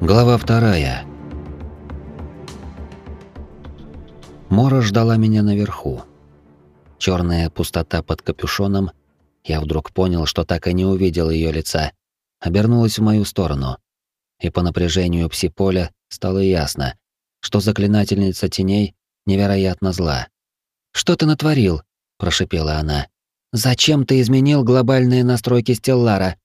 Глава вторая. Мора ждала меня наверху. Черная пустота под капюшоном. Я вдруг понял, что так и не увидел ее лица. Обернулась в мою сторону. И по напряжению псиполя стало ясно, что заклинательница теней невероятно зла. «Что ты натворил?» – прошипела она. «Зачем ты изменил глобальные настройки Стеллара?»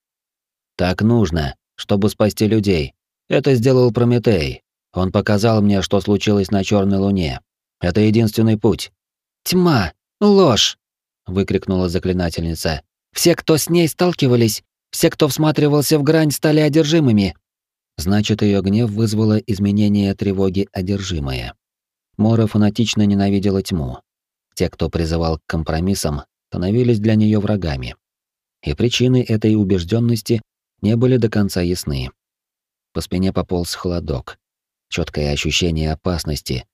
«Так нужно, чтобы спасти людей», это сделал Прометей. Он показал мне, что случилось на Черной Луне. Это единственный путь. Тьма, ложь, выкрикнула заклинательница. Все, кто с ней сталкивались, все, кто всматривался в грань, стали одержимыми. Значит, ее гнев вызвало изменение тревоги одержимое. Мора фанатично ненавидела тьму. Те, кто призывал к компромиссам, становились для нее врагами. И причины этой убежденности не были до конца ясны. По спине пополз холодок. Четкое ощущение опасности.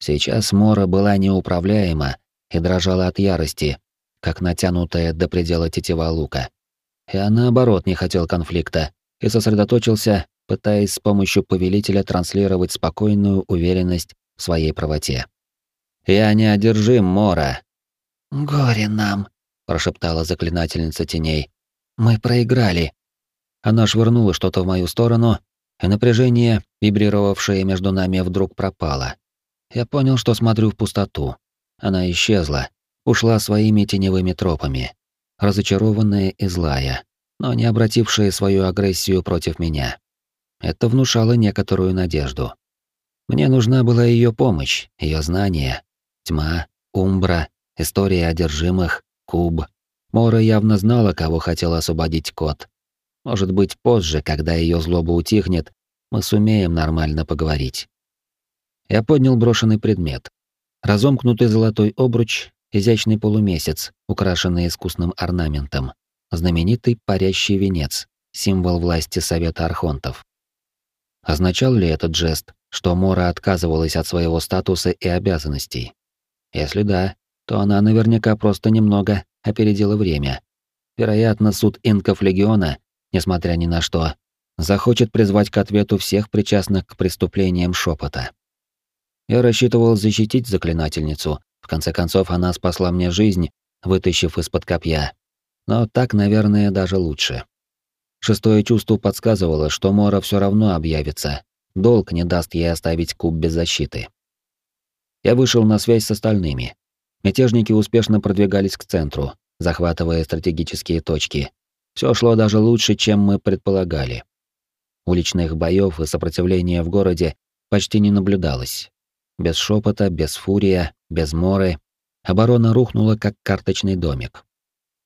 Сейчас Мора была неуправляема и дрожала от ярости, как натянутая до предела тетива лука. Я, наоборот, не хотел конфликта и сосредоточился, пытаясь с помощью повелителя транслировать спокойную уверенность в своей правоте. «Я не одержим, Мора!» «Горе нам!» — прошептала заклинательница теней. «Мы проиграли!» Она швырнула что-то в мою сторону, и напряжение, вибрировавшее между нами, вдруг пропало. Я понял, что смотрю в пустоту. Она исчезла, ушла своими теневыми тропами, разочарованная и злая, но не обратившая свою агрессию против меня. Это внушало некоторую надежду. Мне нужна была ее помощь, ее знания. Тьма, Умбра, история одержимых, Куб. Мора явно знала, кого хотел освободить кот, может быть, позже, когда ее злоба утихнет, мы сумеем нормально поговорить. Я поднял брошенный предмет. Разомкнутый золотой обруч, изящный полумесяц, украшенный искусным орнаментом, знаменитый парящий венец, символ власти Совета Архонтов. Означал ли этот жест, что Мора отказывалась от своего статуса и обязанностей? Если да, то она наверняка просто немного опередила время. Вероятно, суд инков Легиона несмотря ни на что, захочет призвать к ответу всех причастных к преступлениям шепота. Я рассчитывал защитить заклинательницу. В конце концов, она спасла мне жизнь, вытащив из-под копья. Но так, наверное, даже лучше. Шестое чувство подсказывало, что Мора все равно объявится. Долг не даст ей оставить куб без защиты. Я вышел на связь с остальными. Мятежники успешно продвигались к центру, захватывая стратегические точки, все шло даже лучше, чем мы предполагали. Уличных боев и сопротивления в городе почти не наблюдалось. Без шепота, без фурия, без моры. Оборона рухнула, как карточный домик.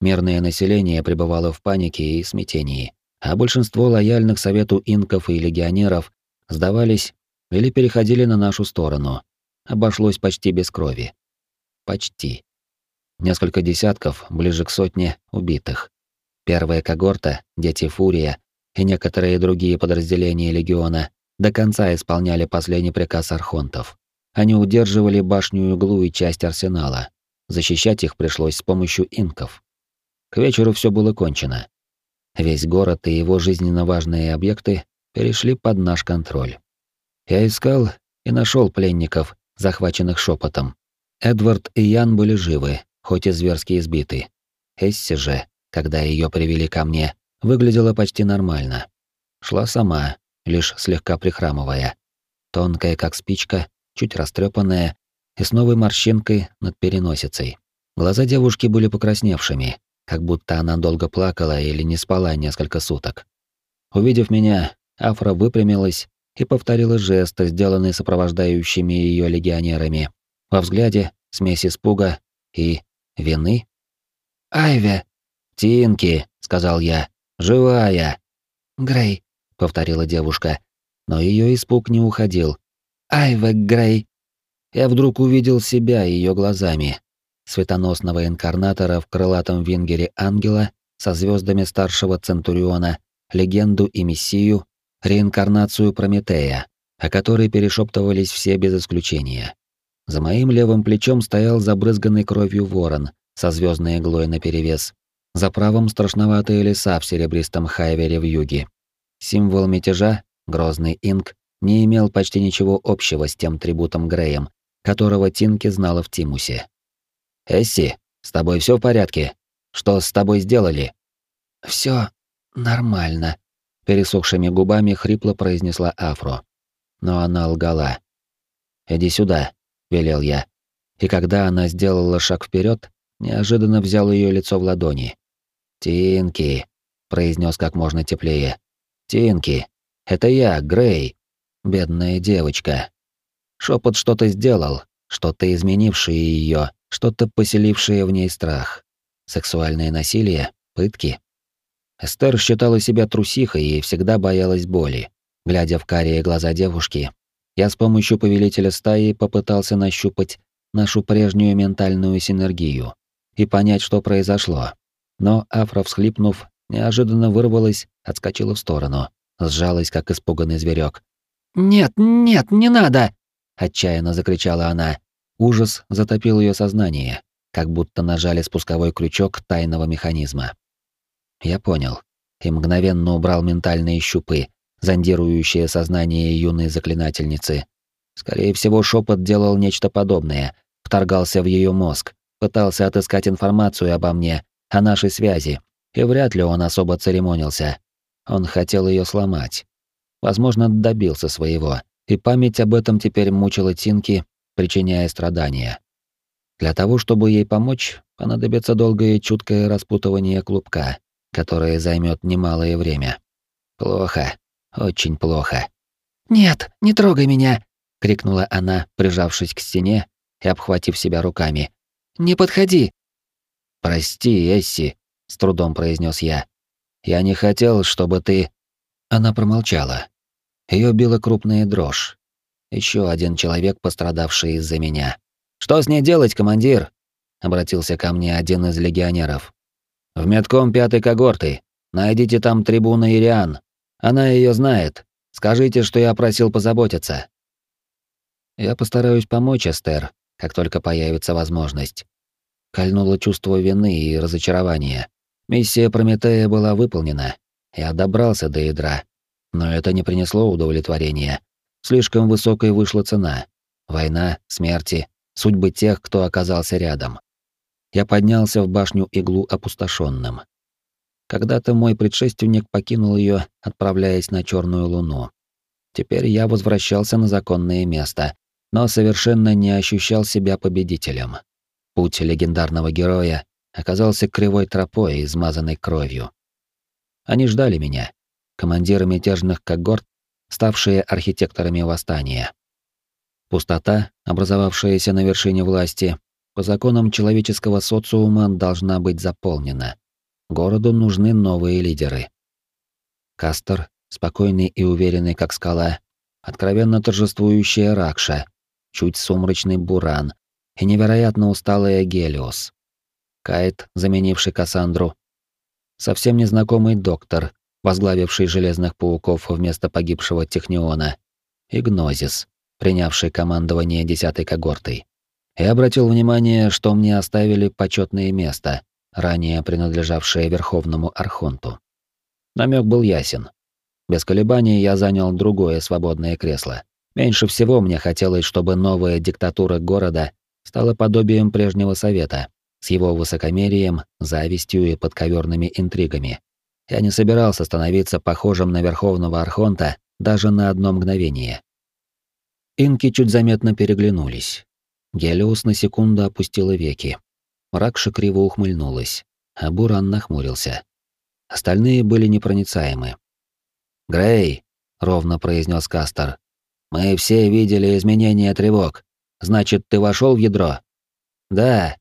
Мирное население пребывало в панике и смятении, а большинство лояльных совету инков и легионеров сдавались или переходили на нашу сторону. Обошлось почти без крови. Почти. Несколько десятков, ближе к сотне, убитых. Первая когорта, дети Фурия и некоторые другие подразделения легиона до конца исполняли последний приказ архонтов. Они удерживали башню углу и часть арсенала. Защищать их пришлось с помощью инков. К вечеру все было кончено. Весь город и его жизненно важные объекты перешли под наш контроль. Я искал и нашел пленников, захваченных шепотом. Эдвард и Ян были живы, хоть и зверски избиты. Эсси же когда ее привели ко мне, выглядела почти нормально. Шла сама, лишь слегка прихрамывая. Тонкая, как спичка, чуть растрепанная и с новой морщинкой над переносицей. Глаза девушки были покрасневшими, как будто она долго плакала или не спала несколько суток. Увидев меня, Афра выпрямилась и повторила жест, сделанный сопровождающими ее легионерами. Во взгляде смесь испуга и вины. «Айве!» «Тинки», — сказал я, — «живая». «Грей», — повторила девушка, но ее испуг не уходил. «Айва Грей». Я вдруг увидел себя ее глазами, светоносного инкарнатора в крылатом вингере ангела со звездами старшего Центуриона, легенду и мессию, реинкарнацию Прометея, о которой перешептывались все без исключения. За моим левым плечом стоял забрызганный кровью ворон со звездной иглой наперевес, за правом страшноватые леса в серебристом хайвере в юге. Символ мятежа Грозный Инк не имел почти ничего общего с тем трибутом Греем, которого Тинки знала в Тимусе. «Эсси, с тобой все в порядке? Что с тобой сделали?» Все нормально», — пересохшими губами хрипло произнесла Афро. Но она лгала. «Иди сюда», — велел я. И когда она сделала шаг вперед, неожиданно взял ее лицо в ладони. «Тинки», — произнес как можно теплее. «Тинки, это я, Грей. Бедная девочка». Шепот что-то сделал, что-то изменившее ее, что-то поселившее в ней страх. Сексуальное насилие, пытки. Эстер считала себя трусихой и всегда боялась боли. Глядя в карие глаза девушки, я с помощью повелителя стаи попытался нащупать нашу прежнюю ментальную синергию и понять, что произошло. Но Афра, всхлипнув, неожиданно вырвалась, отскочила в сторону, сжалась, как испуганный зверек. «Нет, нет, не надо!» — отчаянно закричала она. Ужас затопил ее сознание, как будто нажали спусковой крючок тайного механизма. Я понял и мгновенно убрал ментальные щупы, зондирующие сознание юной заклинательницы. Скорее всего, шепот делал нечто подобное, вторгался в ее мозг, пытался отыскать информацию обо мне, о нашей связи, и вряд ли он особо церемонился. Он хотел ее сломать. Возможно, добился своего, и память об этом теперь мучила Тинки, причиняя страдания. Для того, чтобы ей помочь, понадобится долгое и чуткое распутывание клубка, которое займет немалое время. Плохо, очень плохо. «Нет, не трогай меня!» — крикнула она, прижавшись к стене и обхватив себя руками. «Не подходи!» «Прости, Эсси», — с трудом произнес я. «Я не хотел, чтобы ты...» Она промолчала. Ее била крупная дрожь. Еще один человек, пострадавший из-за меня. «Что с ней делать, командир?» — обратился ко мне один из легионеров. «В медком пятой когорты. Найдите там трибуна Ириан. Она ее знает. Скажите, что я просил позаботиться». «Я постараюсь помочь, Эстер, как только появится возможность». Кольнуло чувство вины и разочарования. Миссия Прометея была выполнена. Я добрался до ядра. Но это не принесло удовлетворения. Слишком высокой вышла цена. Война, смерти, судьбы тех, кто оказался рядом я поднялся в башню иглу опустошенным. Когда-то мой предшественник покинул ее, отправляясь на черную луну. Теперь я возвращался на законное место, но совершенно не ощущал себя победителем. Путь легендарного героя оказался кривой тропой, измазанной кровью. Они ждали меня, командиры мятежных когорт, ставшие архитекторами восстания. Пустота, образовавшаяся на вершине власти, по законам человеческого социума должна быть заполнена. Городу нужны новые лидеры. Кастер, спокойный и уверенный как скала, откровенно торжествующая Ракша, чуть сумрачный Буран и невероятно усталая Гелиос. Кайт, заменивший Кассандру, совсем незнакомый доктор, возглавивший Железных Пауков вместо погибшего Техниона, и Гнозис, принявший командование десятой когортой и обратил внимание, что мне оставили почетное место, ранее принадлежавшее Верховному Архонту. Намек был ясен. Без колебаний я занял другое свободное кресло. Меньше всего мне хотелось, чтобы новая диктатура города стала подобием прежнего совета, с его высокомерием, завистью и подковерными интригами. Я не собирался становиться похожим на Верховного Архонта даже на одно мгновение. Инки чуть заметно переглянулись. Гелиус на секунду опустила веки. Ракша криво ухмыльнулась, а Буран нахмурился. Остальные были непроницаемы. «Грей», — ровно произнес Кастер, — «мы все видели изменения тревог. Значит, ты вошел в ядро?» «Да».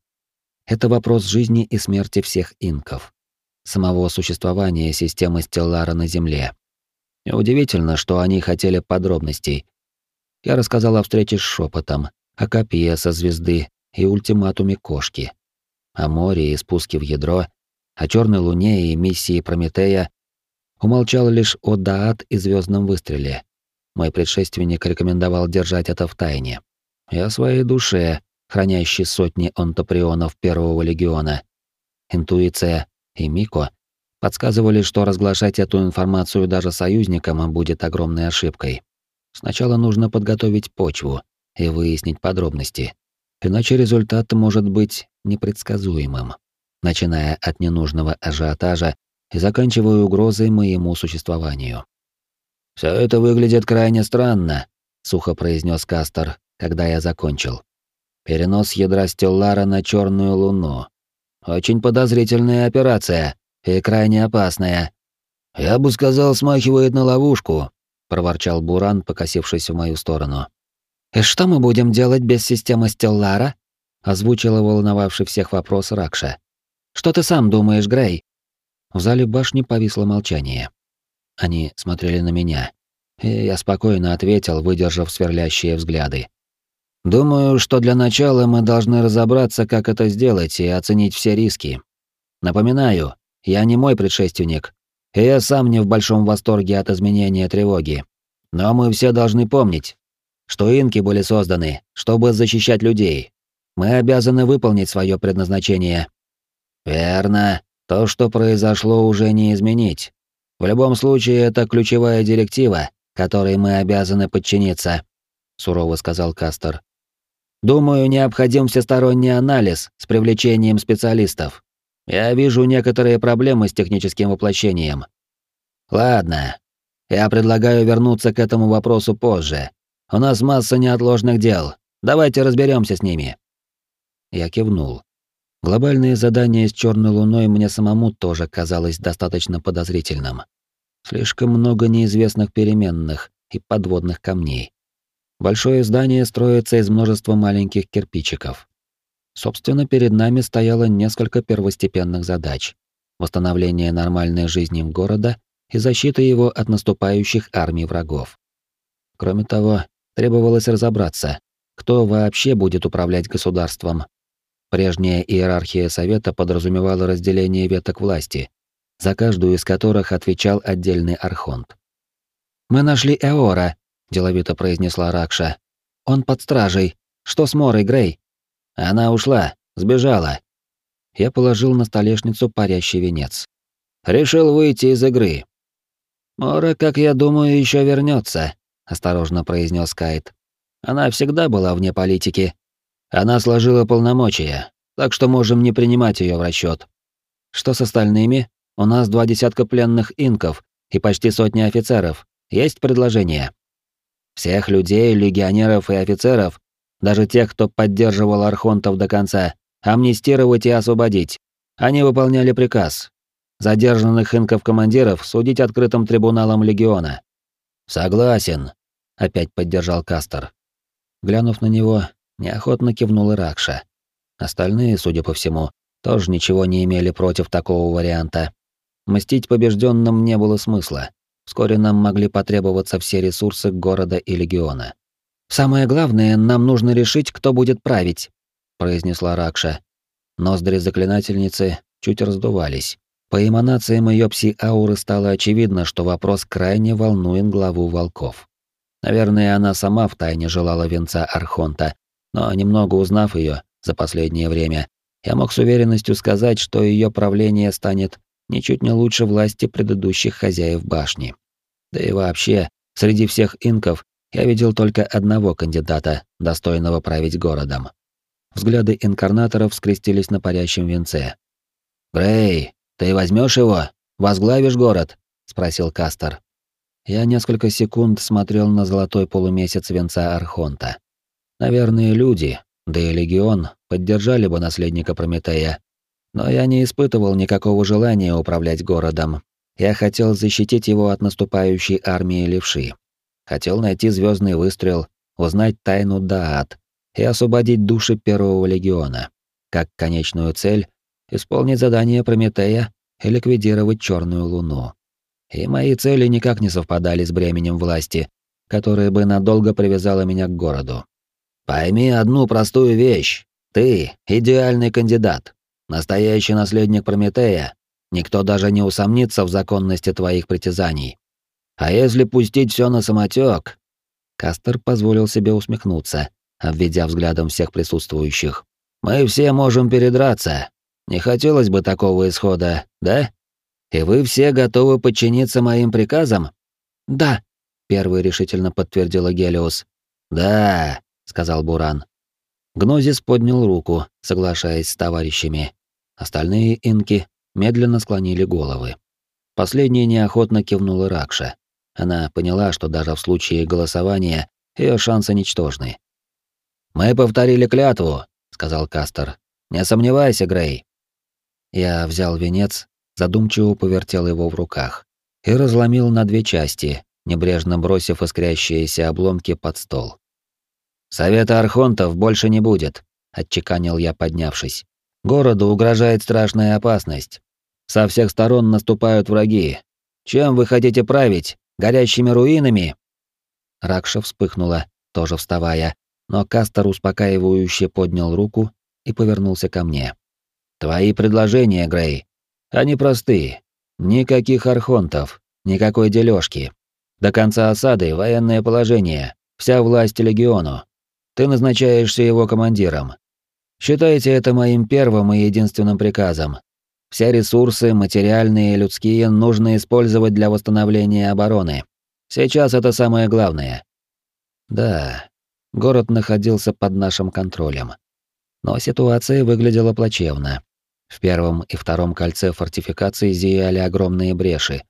Это вопрос жизни и смерти всех инков. Самого существования системы Стеллара на Земле. Неудивительно, что они хотели подробностей. Я рассказал о встрече с шепотом, о копье со звезды и ультиматуме кошки, о море и спуске в ядро, о черной луне и миссии Прометея, умолчал лишь о Даат и звездном выстреле. Мой предшественник рекомендовал держать это в тайне. И о своей душе, хранящей сотни онтоприонов Первого легиона. Интуиция и Мико подсказывали, что разглашать эту информацию даже союзникам будет огромной ошибкой. Сначала нужно подготовить почву и выяснить подробности. Иначе результат может быть непредсказуемым, начиная от ненужного ажиотажа и заканчивая угрозой моему существованию. Все это выглядит крайне странно», — сухо произнес Кастер, когда я закончил. «Перенос ядра Стеллара на черную луну. Очень подозрительная операция и крайне опасная. Я бы сказал, смахивает на ловушку», — проворчал Буран, покосившись в мою сторону. «И что мы будем делать без системы Стеллара?» — озвучила волновавший всех вопрос Ракша. «Что ты сам думаешь, Грей?» В зале башни повисло молчание. Они смотрели на меня, и я спокойно ответил, выдержав сверлящие взгляды. «Думаю, что для начала мы должны разобраться, как это сделать, и оценить все риски. Напоминаю, я не мой предшественник, и я сам не в большом восторге от изменения тревоги. Но мы все должны помнить, что инки были созданы, чтобы защищать людей. Мы обязаны выполнить свое предназначение. Верно. То, что произошло, уже не изменить. В любом случае, это ключевая директива, которой мы обязаны подчиниться, сурово сказал Кастер. Думаю, необходим всесторонний анализ с привлечением специалистов. Я вижу некоторые проблемы с техническим воплощением. Ладно. Я предлагаю вернуться к этому вопросу позже, у нас масса неотложных дел. Давайте разберемся с ними. Я кивнул. Глобальное задание с черной луной мне самому тоже казалось достаточно подозрительным. Слишком много неизвестных переменных и подводных камней. Большое здание строится из множества маленьких кирпичиков. Собственно, перед нами стояло несколько первостепенных задач: восстановление нормальной жизни города и защита его от наступающих армий врагов. Кроме того, Требовалось разобраться, кто вообще будет управлять государством. Прежняя иерархия совета подразумевала разделение веток власти, за каждую из которых отвечал отдельный архонт. «Мы нашли Эора», — деловито произнесла Ракша. «Он под стражей. Что с Морой, Грей?» «Она ушла, сбежала». Я положил на столешницу парящий венец. «Решил выйти из игры. Мора, как я думаю, еще вернется осторожно произнес Кайт. Она всегда была вне политики. Она сложила полномочия, так что можем не принимать ее в расчет. Что с остальными? У нас два десятка пленных инков и почти сотни офицеров. Есть предложение? Всех людей, легионеров и офицеров, даже тех, кто поддерживал архонтов до конца, амнистировать и освободить. Они выполняли приказ. Задержанных инков-командиров судить открытым трибуналом легиона. Согласен, опять поддержал Кастер. Глянув на него, неохотно кивнул и Ракша. Остальные, судя по всему, тоже ничего не имели против такого варианта. Мстить побежденным не было смысла. Вскоре нам могли потребоваться все ресурсы города и легиона. Самое главное, нам нужно решить, кто будет править, произнесла Ракша. Ноздри заклинательницы чуть раздувались. По эманациям ее пси-ауры стало очевидно, что вопрос крайне волнует главу волков. Наверное, она сама втайне желала венца Архонта, но немного узнав ее за последнее время, я мог с уверенностью сказать, что ее правление станет ничуть не лучше власти предыдущих хозяев башни. Да и вообще, среди всех инков я видел только одного кандидата, достойного править городом. Взгляды инкарнаторов скрестились на парящем венце. «Грей, ты возьмешь его? Возглавишь город? спросил Кастер. Я несколько секунд смотрел на золотой полумесяц венца Архонта. Наверное, люди, да и легион поддержали бы наследника Прометея. Но я не испытывал никакого желания управлять городом. Я хотел защитить его от наступающей армии левши. Хотел найти звездный выстрел, узнать тайну Даат и освободить души первого легиона. Как конечную цель исполнить задание Прометея и ликвидировать черную луну. И мои цели никак не совпадали с бременем власти, которое бы надолго привязало меня к городу. Пойми одну простую вещь. Ты — идеальный кандидат. Настоящий наследник Прометея. Никто даже не усомнится в законности твоих притязаний. А если пустить все на самотек? Кастер позволил себе усмехнуться, обведя взглядом всех присутствующих. Мы все можем передраться, не хотелось бы такого исхода, да? «И вы все готовы подчиниться моим приказам?» «Да», — первый решительно подтвердила Гелиос. «Да», — сказал Буран. Гнозис поднял руку, соглашаясь с товарищами. Остальные инки медленно склонили головы. Последняя неохотно кивнула Ракша. Она поняла, что даже в случае голосования ее шансы ничтожны. «Мы повторили клятву», — сказал Кастер. «Не сомневайся, Грей». Я взял венец, задумчиво повертел его в руках и разломил на две части, небрежно бросив искрящиеся обломки под стол. «Совета Архонтов больше не будет», — отчеканил я, поднявшись. «Городу угрожает страшная опасность. Со всех сторон наступают враги. Чем вы хотите править? Горящими руинами?» Ракша вспыхнула, тоже вставая, но Кастер успокаивающе поднял руку и повернулся ко мне. «Твои предложения, Грей, они простые. Никаких архонтов, никакой дележки. До конца осады военное положение, вся власть легиону. Ты назначаешься его командиром. Считайте это моим первым и единственным приказом. Все ресурсы, материальные и людские, нужно использовать для восстановления обороны. Сейчас это самое главное. Да, город находился под нашим контролем. Но ситуация выглядела плачевно. В первом и втором кольце фортификации зияли огромные бреши.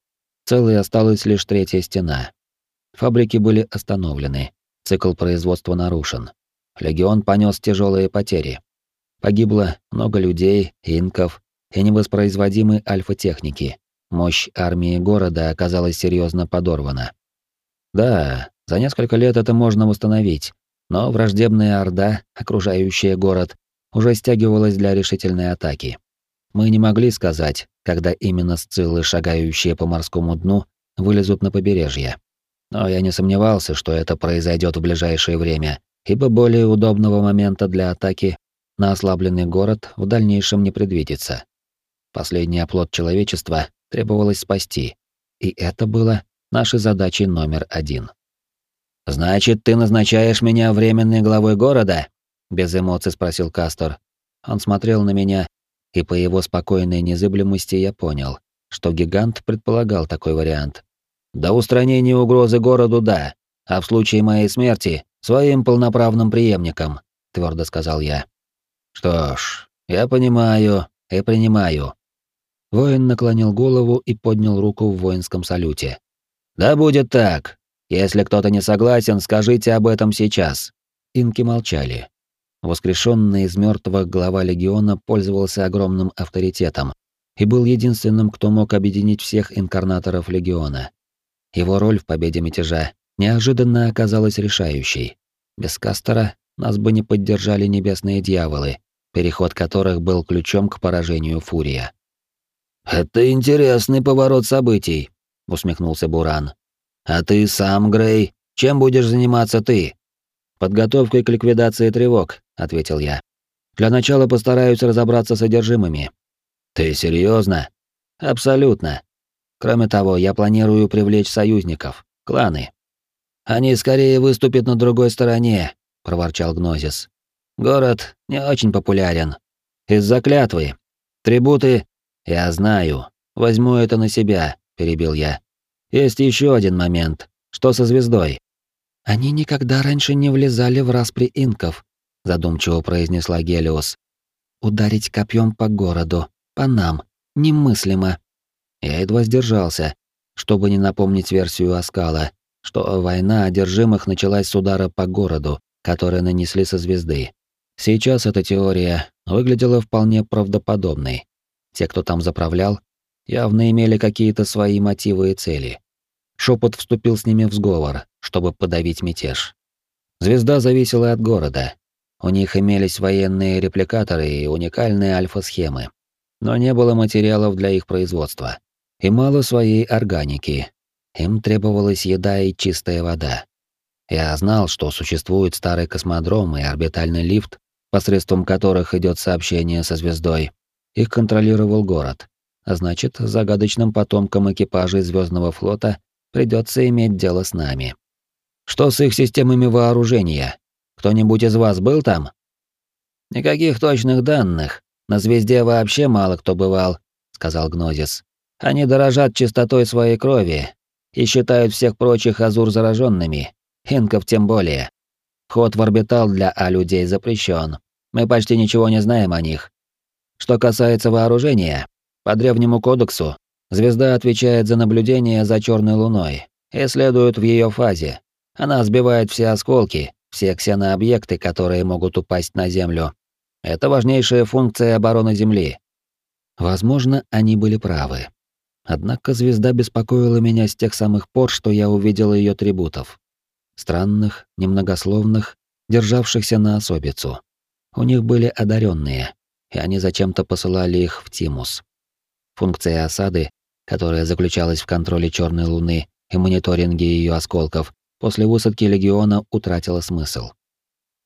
Целой осталась лишь третья стена. Фабрики были остановлены. Цикл производства нарушен. Легион понес тяжелые потери. Погибло много людей, инков и невоспроизводимой альфа-техники. Мощь армии города оказалась серьезно подорвана. Да, за несколько лет это можно восстановить, но враждебная орда, окружающая город, уже стягивалась для решительной атаки. Мы не могли сказать, когда именно сциллы, шагающие по морскому дну, вылезут на побережье. Но я не сомневался, что это произойдет в ближайшее время, ибо более удобного момента для атаки на ослабленный город в дальнейшем не предвидится. Последний оплот человечества требовалось спасти, и это было нашей задачей номер один. «Значит, ты назначаешь меня временной главой города?» — без эмоций спросил Кастор. Он смотрел на меня, и по его спокойной незыблемости я понял, что гигант предполагал такой вариант. До устранения угрозы городу — да, а в случае моей смерти — своим полноправным преемником», — твердо сказал я. «Что ж, я понимаю и принимаю». Воин наклонил голову и поднял руку в воинском салюте. «Да будет так. Если кто-то не согласен, скажите об этом сейчас». Инки молчали. Воскрешенный из мертвых глава легиона пользовался огромным авторитетом и был единственным, кто мог объединить всех инкарнаторов легиона. Его роль в победе мятежа неожиданно оказалась решающей. Без Кастера нас бы не поддержали небесные дьяволы, переход которых был ключом к поражению Фурия. «Это интересный поворот событий», — усмехнулся Буран. «А ты сам, Грей, чем будешь заниматься ты?» «Подготовкой к ликвидации тревог», — ответил я. «Для начала постараюсь разобраться с содержимыми». «Ты серьезно? «Абсолютно. Кроме того, я планирую привлечь союзников, кланы. Они скорее выступят на другой стороне, проворчал Гнозис. Город не очень популярен. Из-за клятвы. Трибуты я знаю. Возьму это на себя, перебил я. Есть еще один момент. Что со звездой? Они никогда раньше не влезали в распри инков, задумчиво произнесла Гелиос. Ударить копьем по городу, по нам, немыслимо. Я едва сдержался, чтобы не напомнить версию Аскала, что война одержимых началась с удара по городу, который нанесли со звезды. Сейчас эта теория выглядела вполне правдоподобной. Те, кто там заправлял, явно имели какие-то свои мотивы и цели. Шепот вступил с ними в сговор, чтобы подавить мятеж. Звезда зависела от города. У них имелись военные репликаторы и уникальные альфа-схемы. Но не было материалов для их производства. И мало своей органики, им требовалась еда и чистая вода. Я знал, что существует старый космодром и орбитальный лифт, посредством которых идет сообщение со звездой. Их контролировал город. А значит, загадочным потомкам экипажей Звездного флота придется иметь дело с нами. Что с их системами вооружения? Кто-нибудь из вас был там? Никаких точных данных. На звезде вообще мало кто бывал, сказал Гнозис. Они дорожат чистотой своей крови и считают всех прочих азур зараженными, инков тем более. Вход в орбитал для А-людей запрещен. Мы почти ничего не знаем о них. Что касается вооружения, по древнему кодексу звезда отвечает за наблюдение за черной луной и следует в ее фазе. Она сбивает все осколки, все ксенообъекты, которые могут упасть на Землю. Это важнейшая функция обороны Земли. Возможно, они были правы. Однако звезда беспокоила меня с тех самых пор, что я увидел ее трибутов. Странных, немногословных, державшихся на особицу. У них были одаренные, и они зачем-то посылали их в Тимус. Функция осады, которая заключалась в контроле черной луны и мониторинге ее осколков, после высадки легиона утратила смысл.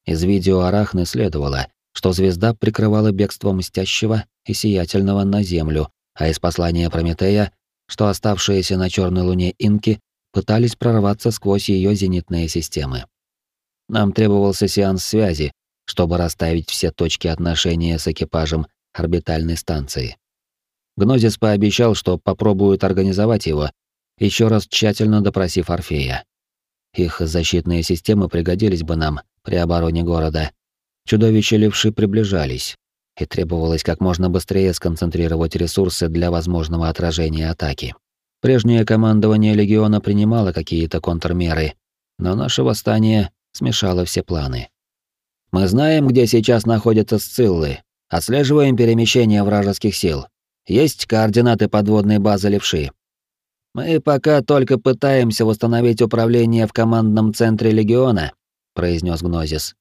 Из видео Арахны следовало, что звезда прикрывала бегство мстящего и сиятельного на землю, а из послания Прометея, что оставшиеся на черной луне инки пытались прорваться сквозь ее зенитные системы. Нам требовался сеанс связи, чтобы расставить все точки отношения с экипажем орбитальной станции. Гнозис пообещал, что попробует организовать его, еще раз тщательно допросив Орфея. Их защитные системы пригодились бы нам при обороне города. Чудовища левши приближались, и требовалось как можно быстрее сконцентрировать ресурсы для возможного отражения атаки. Прежнее командование легиона принимало какие-то контрмеры, но наше восстание смешало все планы. Мы знаем, где сейчас находятся Сциллы, отслеживаем перемещение вражеских сил. Есть координаты подводной базы Левши. Мы пока только пытаемся восстановить управление в командном центре легиона, произнес Гнозис.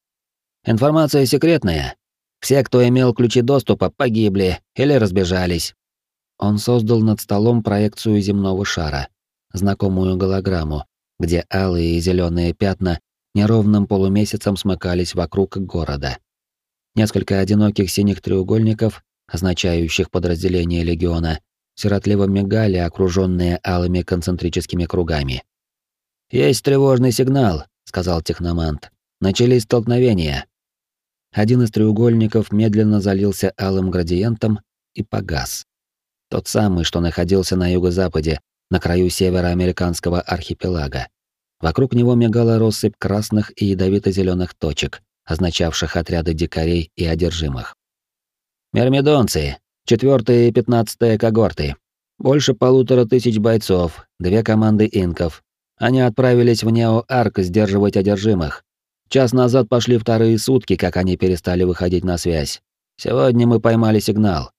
Информация секретная, все, кто имел ключи доступа, погибли или разбежались. Он создал над столом проекцию земного шара, знакомую голограмму, где алые и зеленые пятна неровным полумесяцем смыкались вокруг города. Несколько одиноких синих треугольников, означающих подразделение легиона, сиротливо мигали, окруженные алыми концентрическими кругами. «Есть тревожный сигнал», — сказал техномант. «Начались столкновения». Один из треугольников медленно залился алым градиентом и погас. Тот самый, что находился на юго-западе, на краю североамериканского архипелага. Вокруг него мигала россыпь красных и ядовито зеленых точек, означавших отряды дикарей и одержимых. Мермидонцы, четвертые и пятнадцатая когорты. Больше полутора тысяч бойцов, две команды инков. Они отправились в Нео-Арк сдерживать одержимых. Час назад пошли вторые сутки, как они перестали выходить на связь. Сегодня мы поймали сигнал.